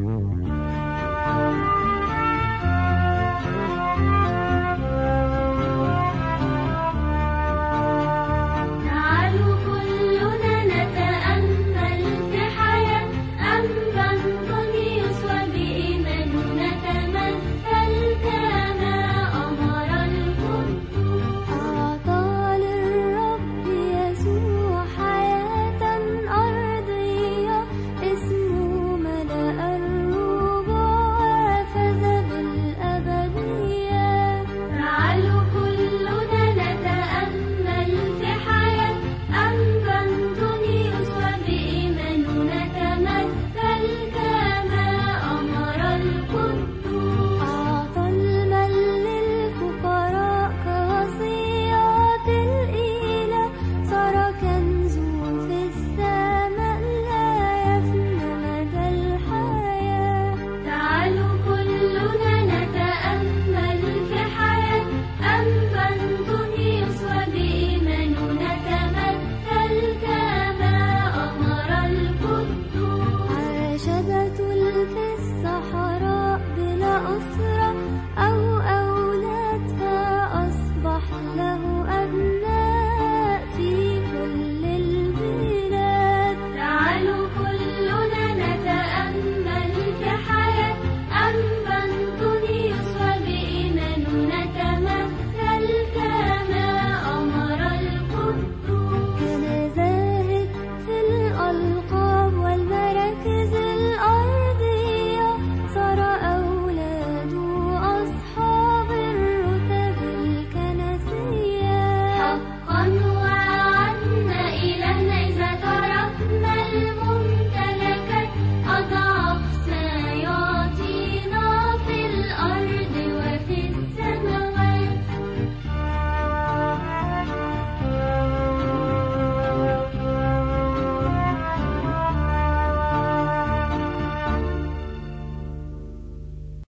Mm-hmm.